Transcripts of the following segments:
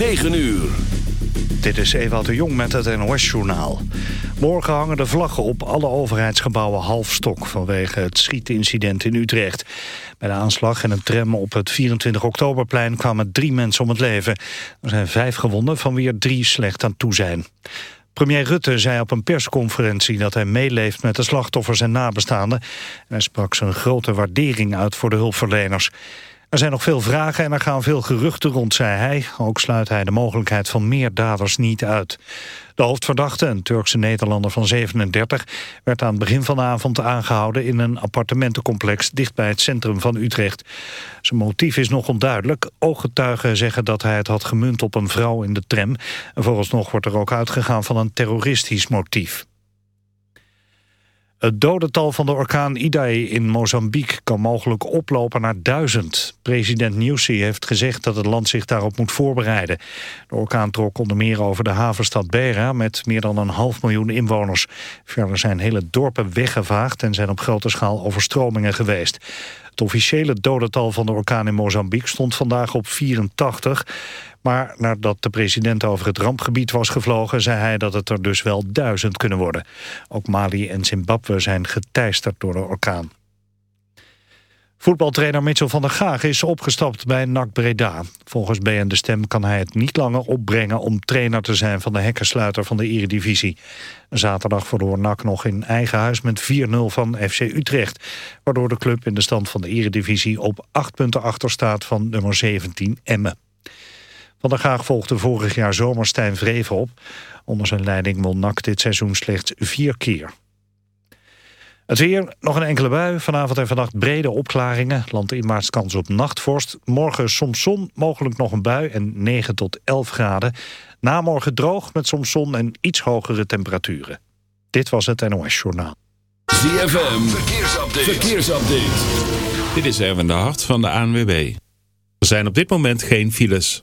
9 uur. Dit is Ewout de Jong met het NOS-journaal. Morgen hangen de vlaggen op alle overheidsgebouwen halfstok... vanwege het schietincident in Utrecht. Bij de aanslag en een tram op het 24 oktoberplein kwamen drie mensen om het leven. Er zijn vijf gewonden, van wie er drie slecht aan toe zijn. Premier Rutte zei op een persconferentie dat hij meeleeft met de slachtoffers en nabestaanden. En hij sprak zijn grote waardering uit voor de hulpverleners. Er zijn nog veel vragen en er gaan veel geruchten rond, zei hij. Ook sluit hij de mogelijkheid van meer daders niet uit. De hoofdverdachte, een Turkse Nederlander van 37... werd aan het begin van de avond aangehouden in een appartementencomplex... dicht bij het centrum van Utrecht. Zijn motief is nog onduidelijk. Ooggetuigen zeggen dat hij het had gemunt op een vrouw in de tram. En vooralsnog wordt er ook uitgegaan van een terroristisch motief. Het dodental van de orkaan Idai in Mozambique kan mogelijk oplopen naar duizend. President Nyusi heeft gezegd dat het land zich daarop moet voorbereiden. De orkaan trok onder meer over de havenstad Beira met meer dan een half miljoen inwoners. Verder zijn hele dorpen weggevaagd en zijn op grote schaal overstromingen geweest. Het officiële dodental van de orkaan in Mozambique stond vandaag op 84. Maar nadat de president over het rampgebied was gevlogen... zei hij dat het er dus wel duizend kunnen worden. Ook Mali en Zimbabwe zijn geteisterd door de orkaan. Voetbaltrainer Mitchell van der Gaag is opgestapt bij NAC Breda. Volgens BN De Stem kan hij het niet langer opbrengen... om trainer te zijn van de hekkensluiter van de Eredivisie. Zaterdag verloor NAC nog in eigen huis met 4-0 van FC Utrecht... waardoor de club in de stand van de Eredivisie op acht punten achter staat van nummer 17 Emmen. Van der Gaag volgde vorig jaar zomer Stijn Vreven op. Onder zijn leiding won dit seizoen slechts vier keer. Het weer, nog een enkele bui. Vanavond en vannacht brede opklaringen. Landinwaarts kans op nachtvorst. Morgen soms zon, mogelijk nog een bui en 9 tot 11 graden. Namorgen droog met soms zon en iets hogere temperaturen. Dit was het NOS Journaal. ZFM, verkeersupdate. verkeersupdate. Dit is Erwin de Hart van de ANWB. Er zijn op dit moment geen files.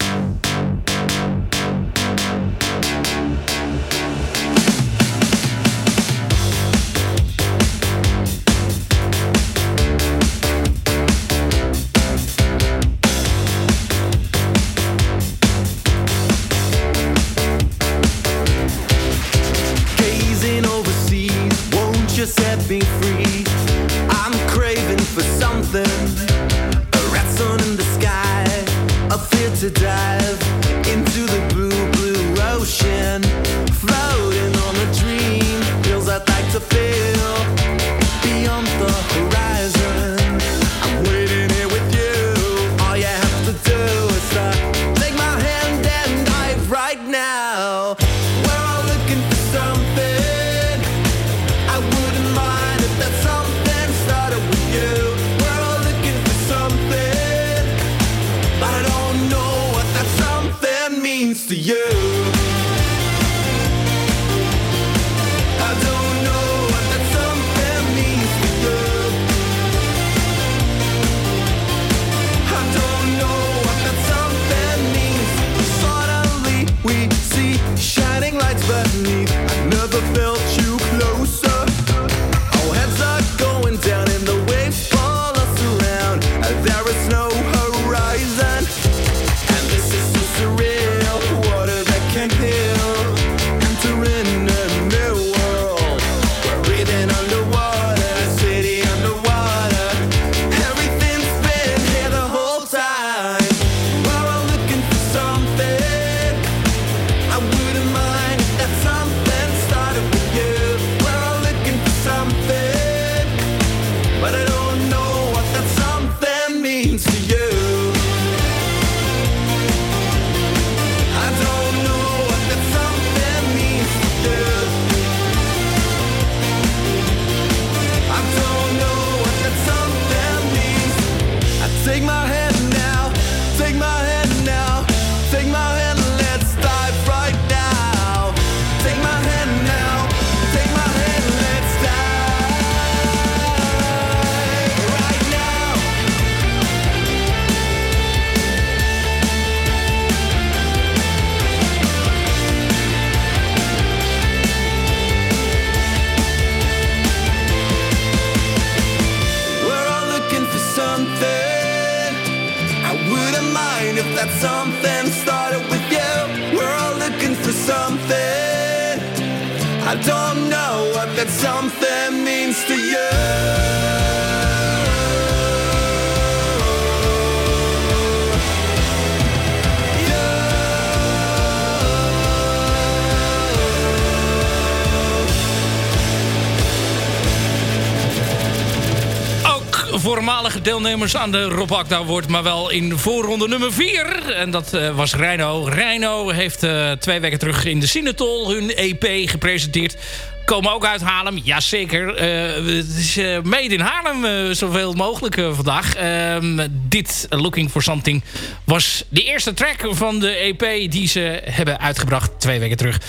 Voormalige deelnemers aan de Rob wordt, maar wel in voorronde nummer 4. En dat eh, was Reino. Reino heeft eh, twee weken terug in de Cinetol hun EP gepresenteerd. Komen ook uit Haarlem, jazeker. Eh het is made in Haarlem, zoveel mogelijk vandaag. Ehm, dit, Looking for Something, was de eerste track van de EP die ze hebben uitgebracht twee weken terug.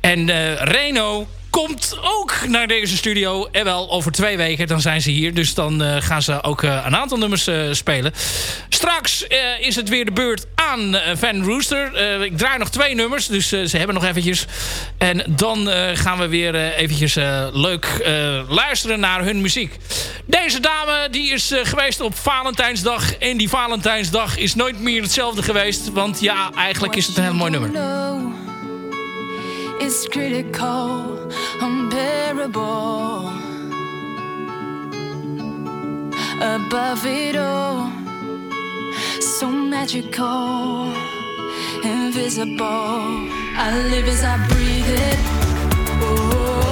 En Reno komt ook naar deze studio. En wel over twee weken, dan zijn ze hier. Dus dan eh, gaan ze ook eh, een aantal nummers eh, spelen. Straks is het weer de beurt aan Van Rooster. Ik draai nog twee nummers, dus ze hebben nog eventjes. En dan gaan we weer eventjes leuk luisteren naar hun muziek. Deze dame die is geweest op Valentijnsdag. En die Valentijnsdag is nooit meer hetzelfde geweest. Want ja, eigenlijk is het een heel mooi nummer. It's critical, unbearable. Above it all, so magical, invisible. I live as I breathe it. Oh,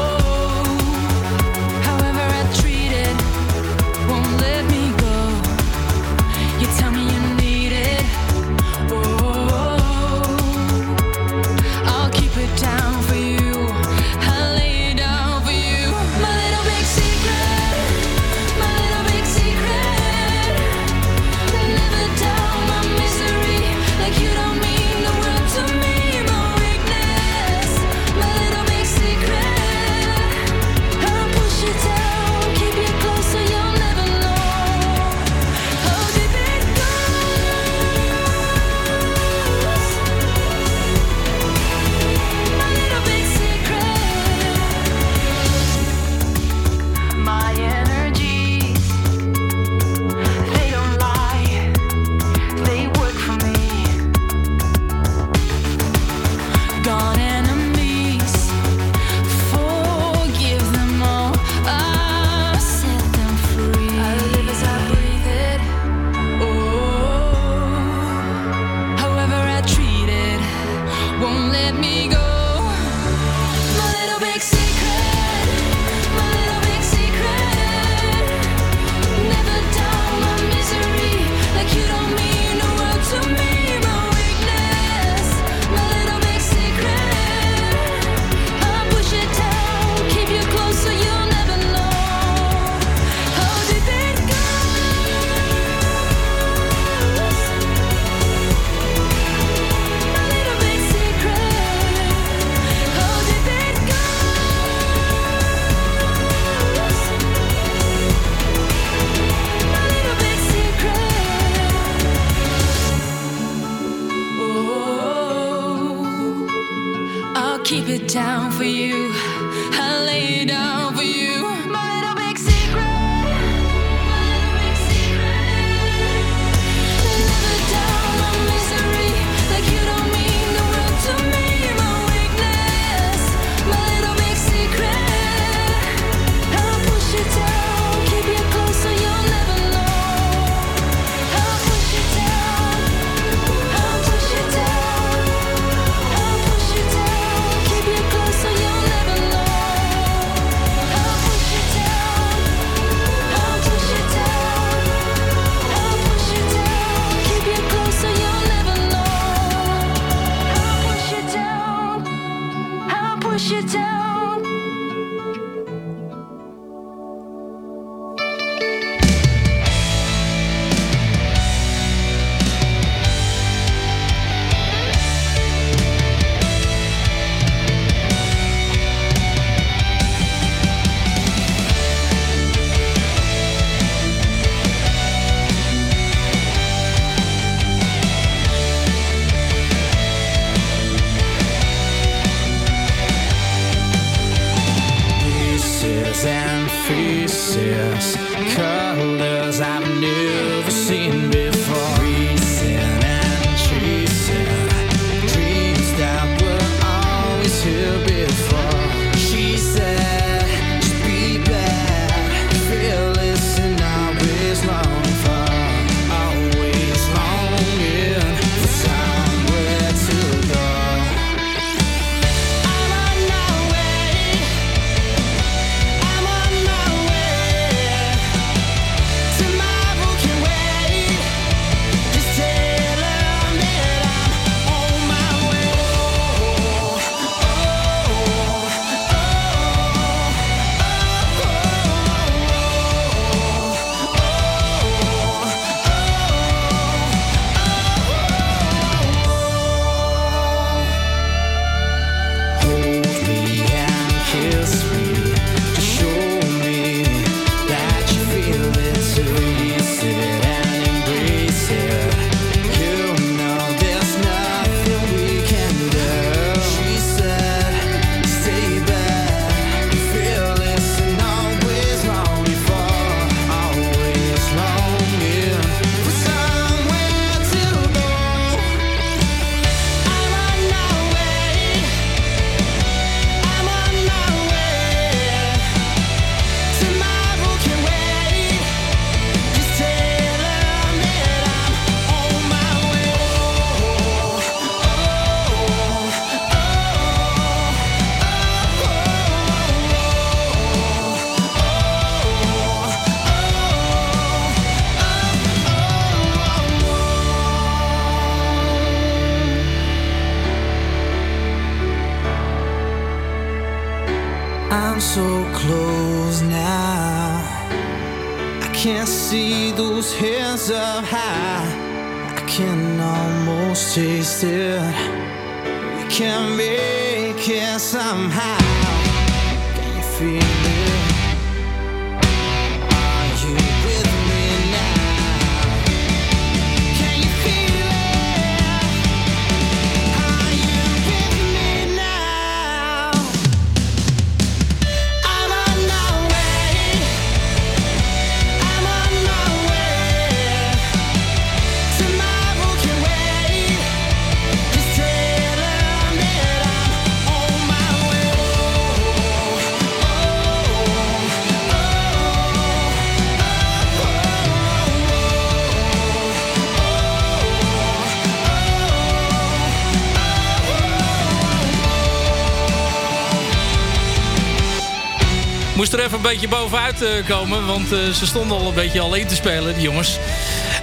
Moest er even een beetje bovenuit eh, komen, want eh, ze stonden al een beetje alleen te spelen, die jongens.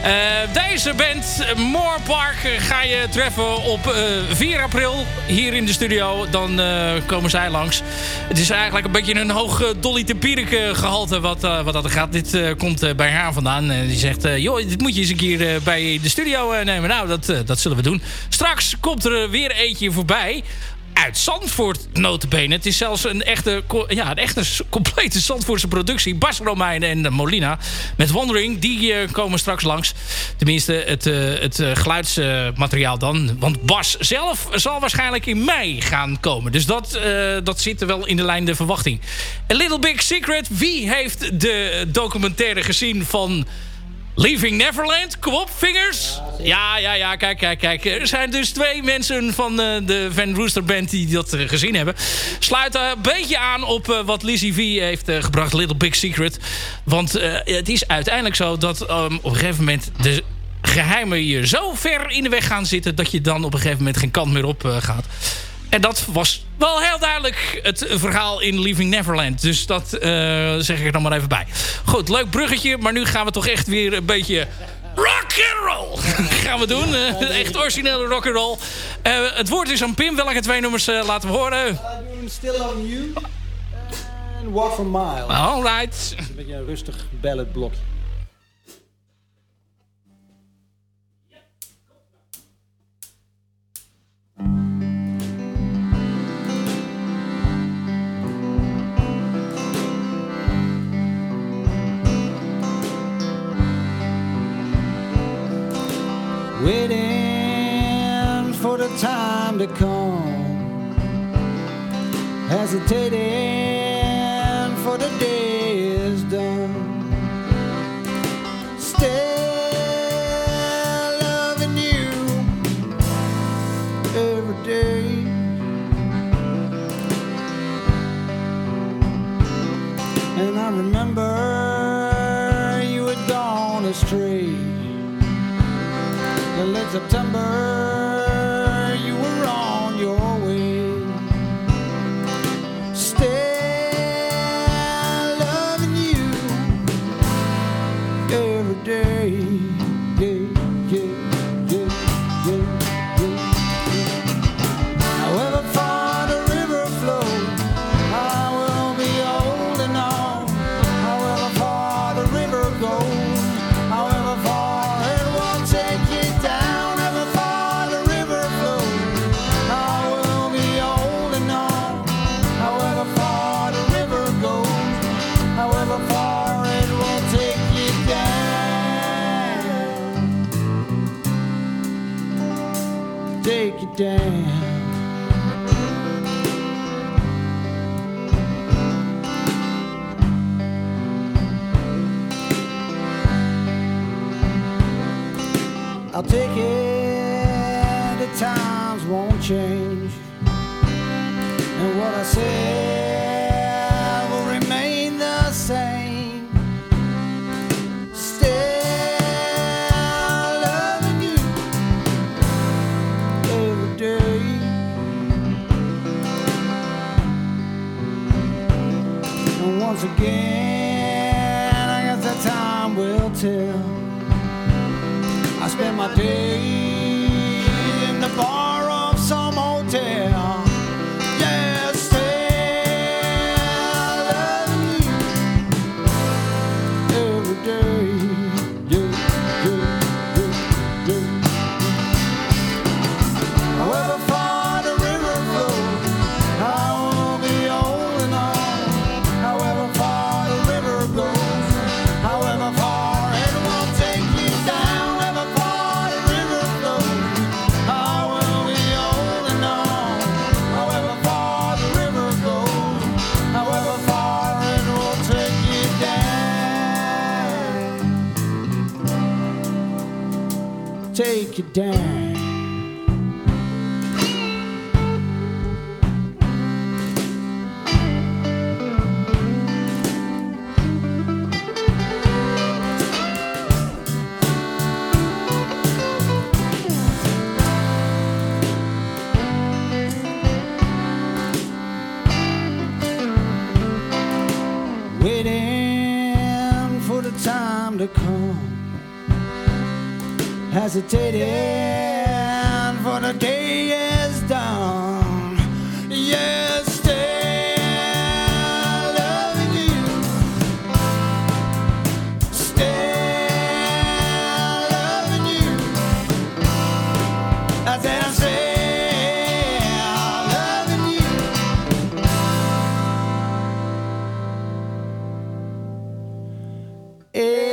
Eh, deze band, Moore Park, eh, ga je treffen op eh, 4 april hier in de studio. Dan komen zij langs. Het is eigenlijk een beetje een hoog Dolly Tempierik eh, gehalte wat, wat dat gaat. Dit komt bij haar vandaan. Eh, die zegt, joh, dit moet je eens een keer bij de studio nemen. Nou, dat, dat zullen we doen. Straks komt er weer eentje voorbij uit Zandvoort notabene. Het is zelfs een echte, ja, een echte complete Zandvoortse productie. Bas Romein en Molina met Wandering. Die eh, komen straks langs. Tenminste, het, eh, het eh, geluidsmateriaal dan. Want Bas zelf zal waarschijnlijk in mei gaan komen. Dus dat, dat zit er wel in de lijn de verwachting. A Little Big Secret. Wie heeft de documentaire gezien van... Leaving Neverland, kom op, vingers. Ja, ja, ja, kijk, kijk, kijk. Er zijn dus twee mensen van eh, de Van Rooster Band die dat eh, gezien hebben. Sluit eh, een beetje aan op wat Lizzie V heeft gebracht, Little Big Secret. Want het is uiteindelijk zo dat ehm, op een gegeven moment de geheimen je zo ver in de weg gaan zitten... dat je dan op een gegeven moment geen kant meer op gaat. En dat was wel heel duidelijk het verhaal in Leaving Neverland. Dus dat eh, zeg ik er dan maar even bij. Goed, leuk bruggetje. Maar nu gaan we toch echt weer een beetje rock and roll gaan we doen. Eh, echt originele rock and roll. Eh, het woord is aan Pim. Welke twee nummers laten we horen? Still on You en Walk for Mile. Alright. Een beetje een rustig balladblokje. Waiting for the time to come. Hesitating once again, I guess that time will tell. I spend my days down. Hey.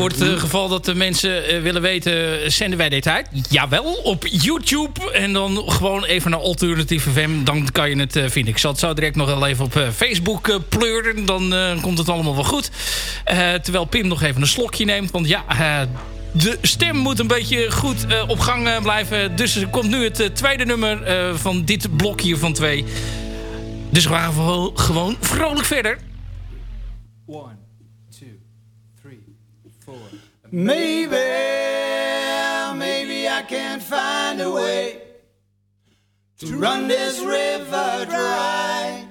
Voor het eh, geval dat de mensen eh, willen weten, zenden wij dit uit? Jawel, op YouTube. En dan gewoon even naar Alternative FM. Dan kan je het eh, vinden. Ik zal het zo direct nog wel even op Facebook pleuren. Dan komt het allemaal wel goed. Terwijl Pim nog even een slokje neemt. Want ja, de stem moet een beetje goed op gang blijven. Dus er komt nu het tweede nummer van dit blokje van twee. Dus we gaan gewoon vrolijk verder. One, two, three, four. Maybe, maybe I can find a way to run this river dry.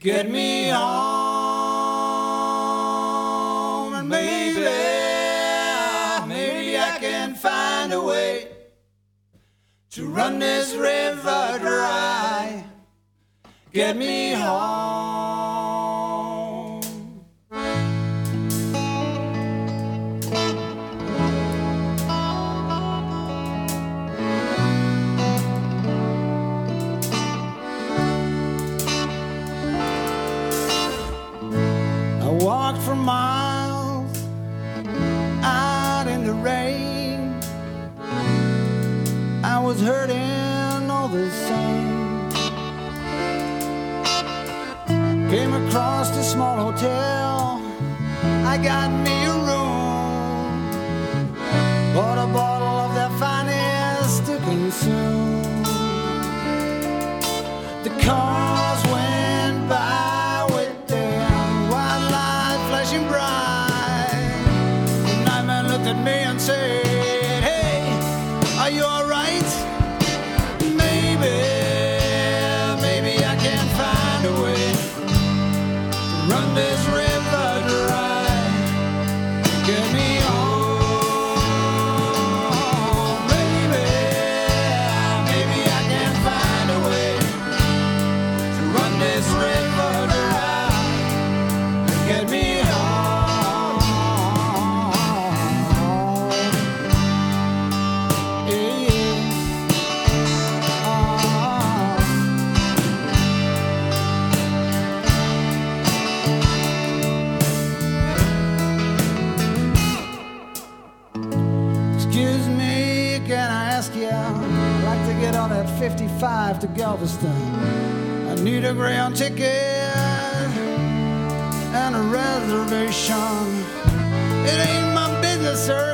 Get me home, maybe, maybe I can find a way to run this river dry. Get me home. Was hurting all the same. Came across a small hotel. I got me a room. Bought a bottle of their finest to consume. The cars 5 to Galveston. I need a ground ticket and a reservation. It ain't my business, sir,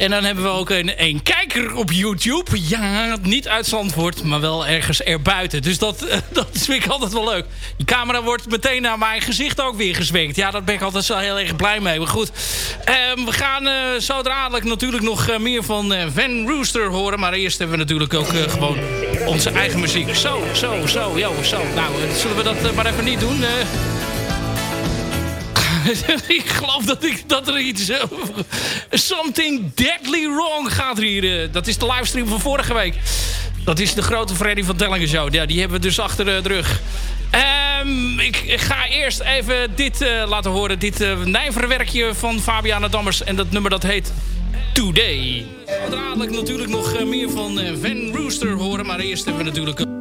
En dan hebben we ook een, een kijker op YouTube. Ja, niet uit Zandvoort, maar wel ergens erbuiten. Dus dat, eh, dat vind ik altijd wel leuk. Die camera wordt meteen naar mijn gezicht ook weer gezwenkt. Ja, daar ben ik altijd zo heel erg blij mee. Maar goed, ehm, we gaan eh, zo dadelijk natuurlijk nog eh, meer van Van Rooster horen. Maar eerst hebben we natuurlijk ook gewoon onze eigen muziek. Zo, zo, zo, yo, zo. Nou, zullen we dat maar even niet doen? eh? ik geloof dat, ik, dat er iets... eh, something deadly wrong gaat er hier. eh. dat is de livestream van vorige week. Dat is de grote Freddy van Tellingen Show. Ja, die hebben we dus achter de rug. Ehm, ik, ga eerst even dit eh, laten horen. Dit eh nijverwerkje van Fabiana Dammers. En dat nummer dat heet Today. Dadelijk natuurlijk nog eh, meer van eh, Van Rooster horen. Maar eerst hebben we natuurlijk...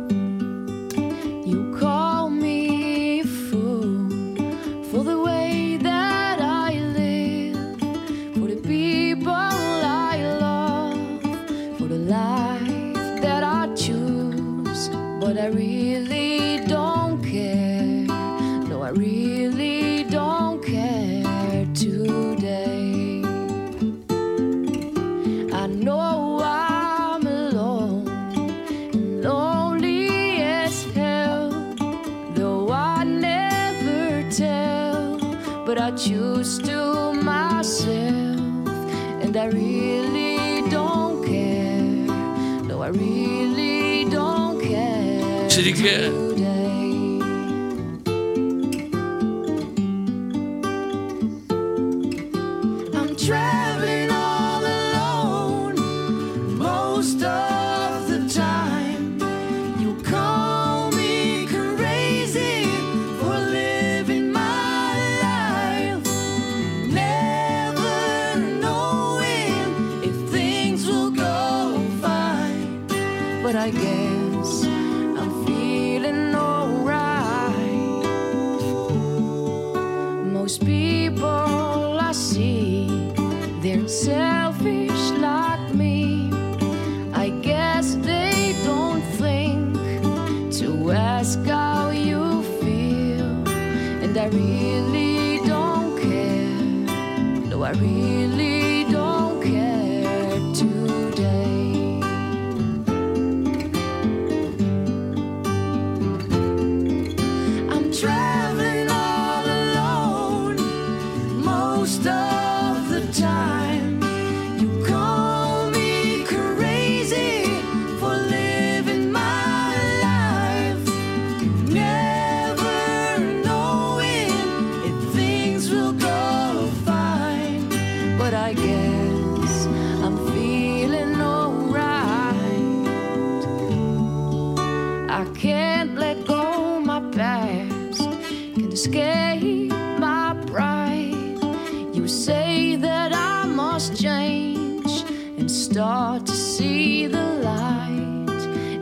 I really don't care. No, I really don't care today. I know I'm alone and lonely as hell. Though I never tell, but I choose to myself, and I really don't care. No, I really ചിരിക്കുക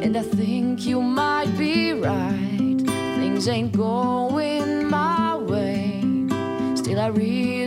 and I think you might be right. Things ain't going my way, still, I really.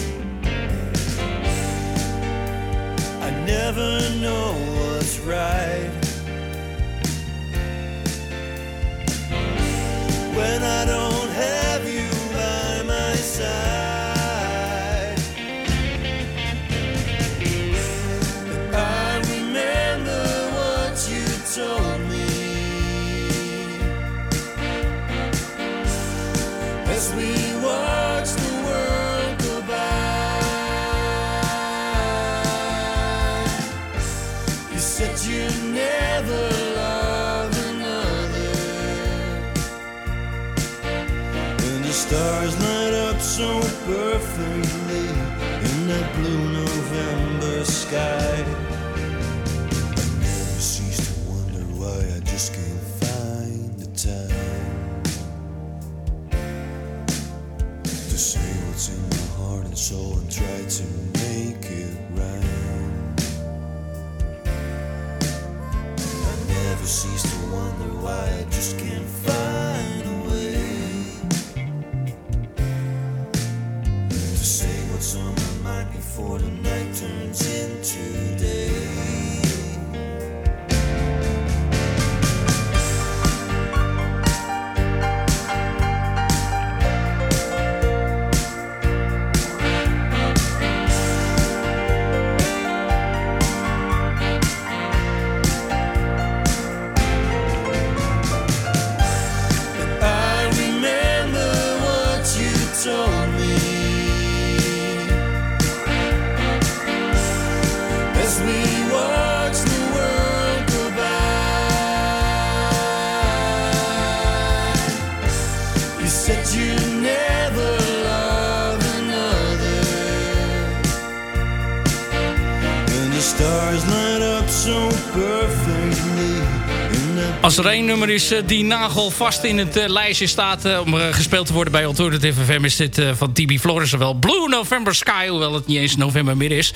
never know what's right. When I don't the stars light up so perfectly in that blue November sky. I never cease to wonder why I just can't find the time to say what's in my heart and soul and try to make it right. I never cease to wonder why I just can't. Als er één nummer is eh, die nagelvast in het eh, lijstje staat... eh, om gespeeld te worden bij Alternative FM... is dit van TB Flores wel Blue November Sky... hoewel het niet eens november meer is.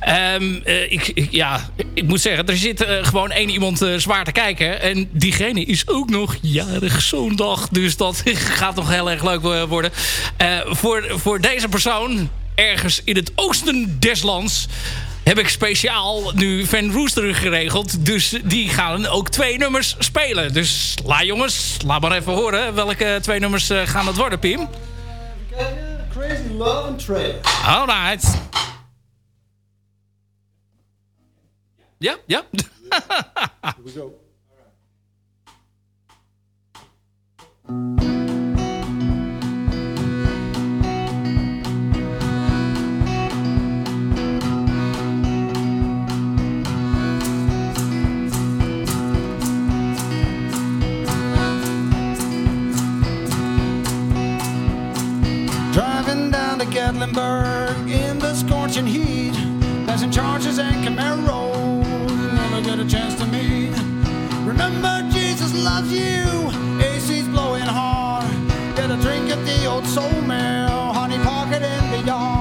Eh, ik, ja, ik moet zeggen, er zit gewoon één iemand zwaar te kijken. En diegene is ook nog jarig zo'n dag. Dus dat gaat nog heel erg leuk worden. Voor, voor deze persoon, ergens in het oosten des lands heb ik speciaal nu Van Rooster geregeld. Dus die gaan ook twee nummers spelen. Dus la jongens, laat maar even horen. Welke twee nummers eh, gaan het worden, Pim? Crazy Love and Trailer. Alright. Ja, ja. Here we go. Driving down Gatlinburg in the scorching heat, passing charges and Camaros, never get a chance to meet. Remember, Jesus loves you. AC's blowing hard. Get a drink at the old soul mill, honey pocket in the yard.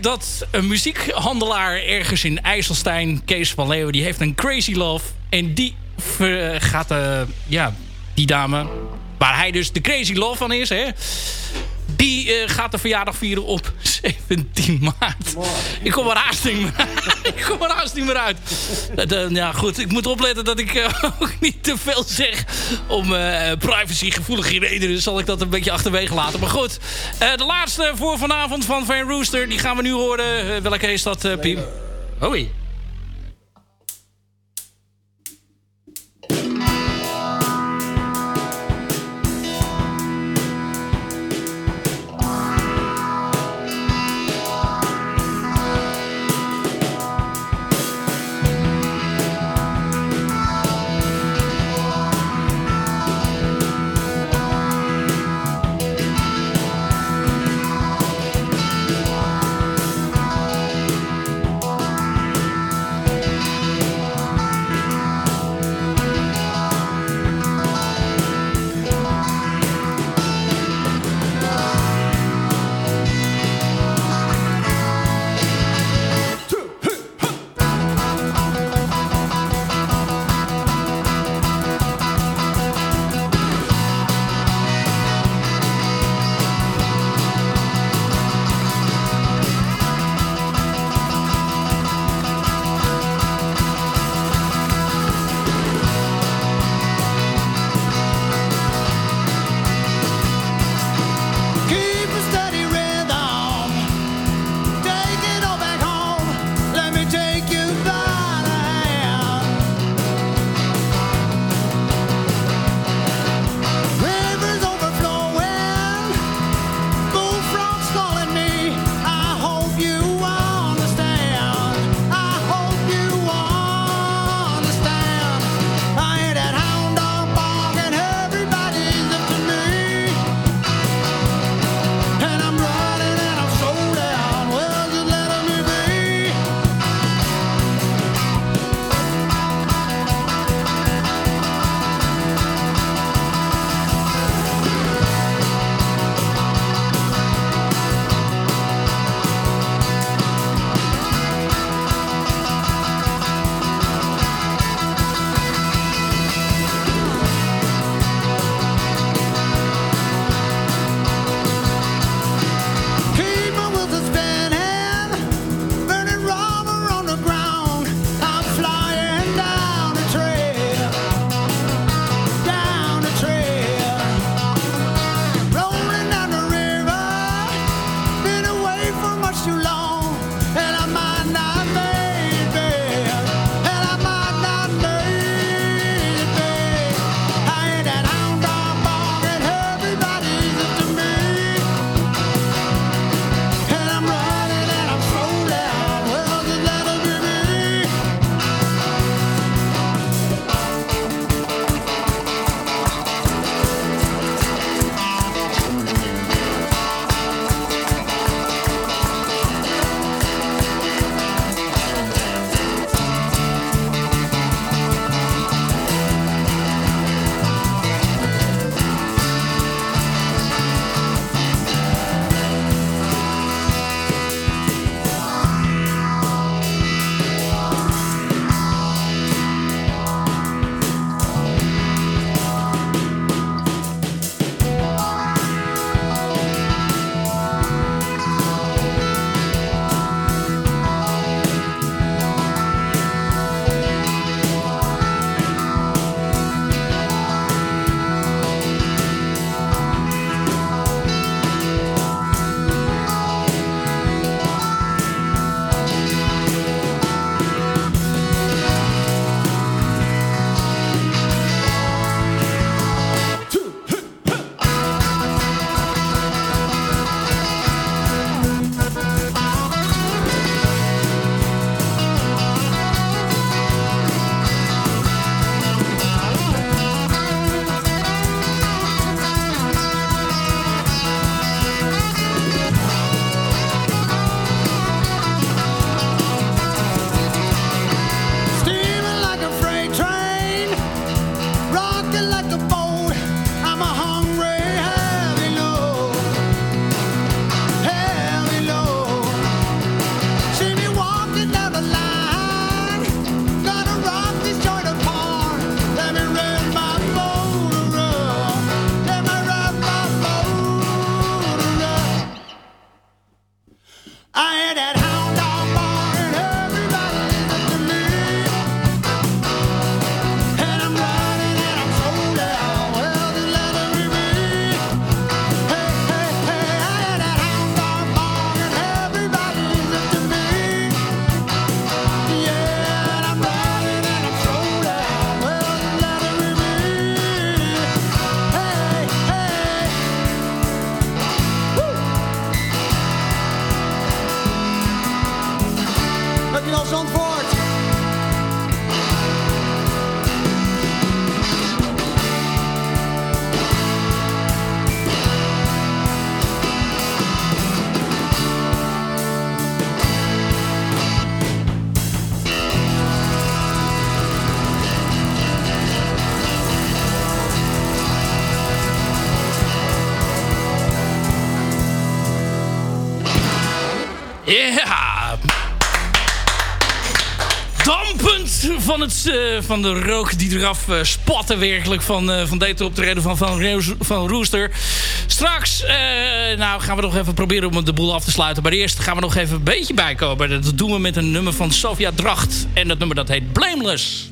Dat een muziekhandelaar ergens in IJsselstein, Kees van Leeuwen, die heeft een Crazy Love. En die gaat, eh, ja, die dame, waar hij dus de Crazy Love van is, hè. Die eh, gaat de verjaardag vieren op 17 maart. Ik kom er haast niet meer Ik kom er haast niet meer uit. Dat, eh, ja, goed. Ik moet opletten dat ik eh, ook niet te veel zeg. Om eh privacygevoelige redenen zal ik dat een beetje achterwege laten. Maar goed. eh, de laatste voor vanavond van Van Rooster. Die gaan we nu horen. Welke is dat, eh Piem? Hoi. Eh, van de rook die eraf eh, spatte werkelijk van, eh, van deze optreden van Van, van Rooster. Straks nou, gaan we nog even proberen om de boel af te sluiten. Maar eerst gaan we nog even een beetje bijkomen. Dat doen we met een nummer van Sofia Dracht. En dat nummer dat heet Blameless.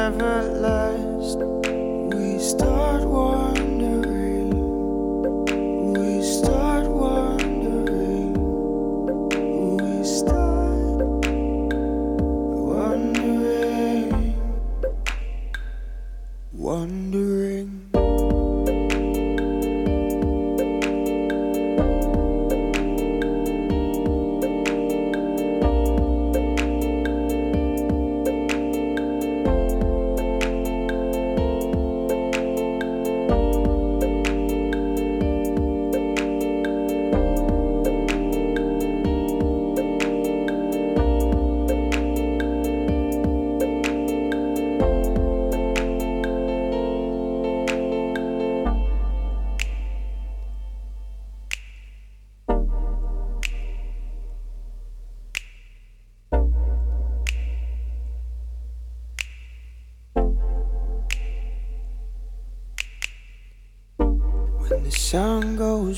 never let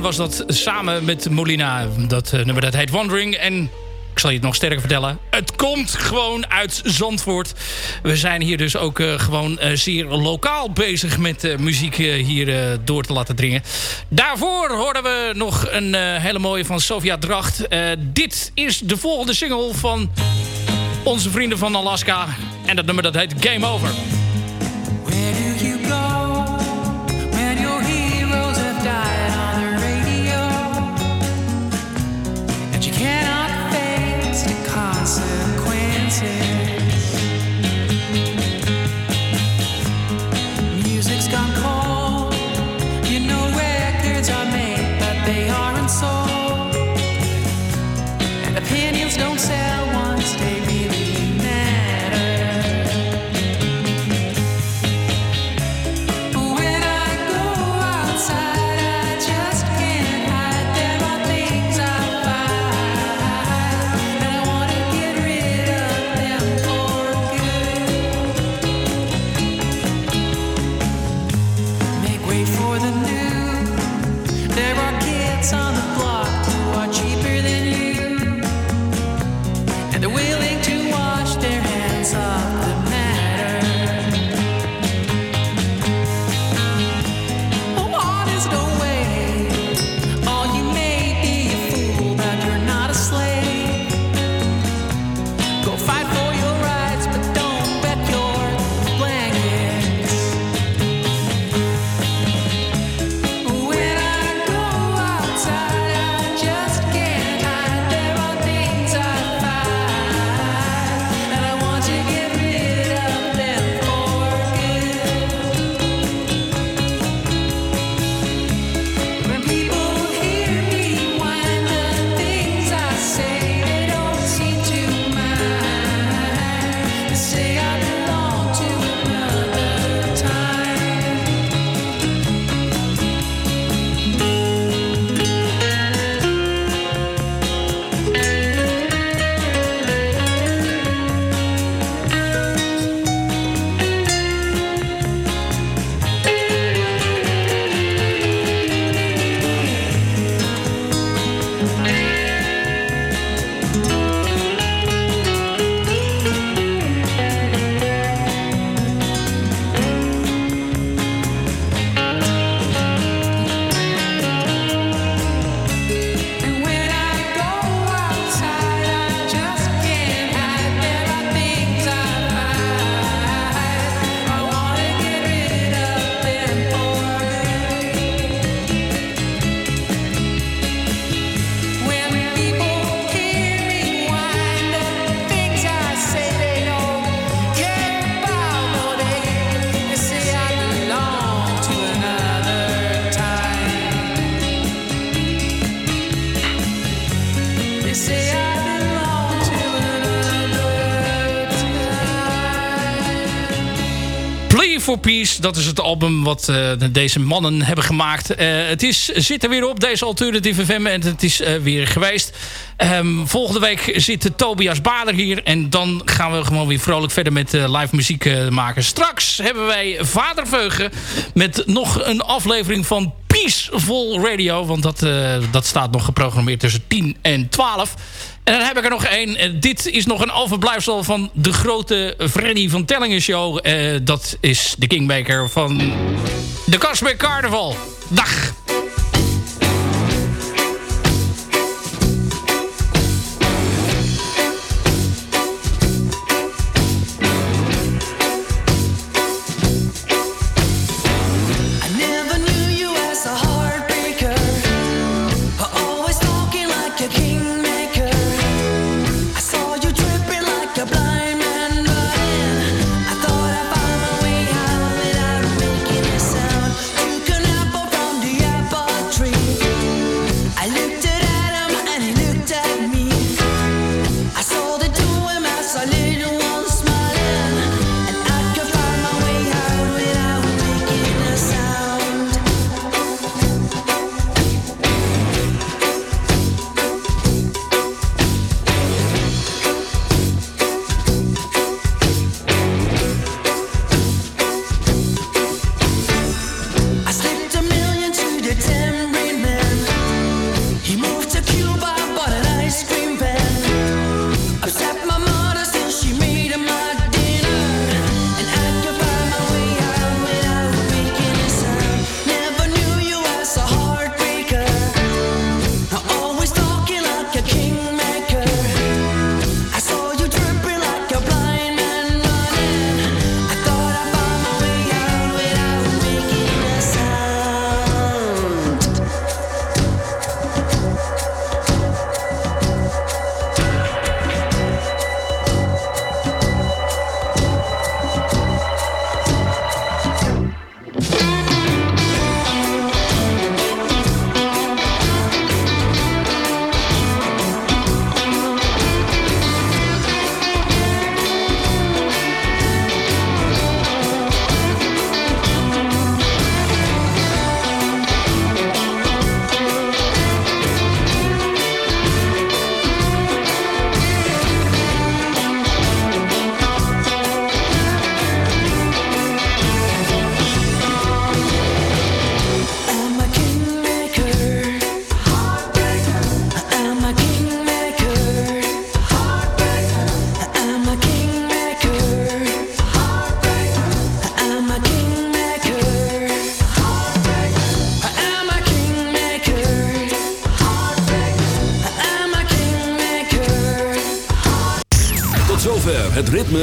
Was dat samen met Molina. Dat eh, nummer dat heet Wandering. En ik zal je het nog sterker vertellen. Het komt gewoon uit Zandvoort. We zijn hier dus ook eh, gewoon eh, zeer lokaal bezig met eh, muziek hier door te laten dringen. Daarvoor hoorden we nog een hele mooie van Sofia Dracht. Dit is de volgende single van onze vrienden van Alaska. En dat nummer dat heet Game Over. For Peace. Dat is het album wat eh, deze mannen hebben gemaakt. Eh, het is, zit er weer op, deze Alternative FM. En het is eh, weer geweest. Ehm, volgende week zit Tobias Bader hier. En dan gaan we gewoon weer vrolijk verder met live muziek maken. Straks hebben wij Vader Veugen. Met nog een aflevering van Peaceful Radio. Want dat, eh, dat staat nog geprogrammeerd tussen 10 en 12. En dan heb ik er nog één. Eh, dit is nog een overblijfsel van de grote Freddy van Tellingen show. Eh, dat is de Kingmaker van de Cosmic Carnival. Dag!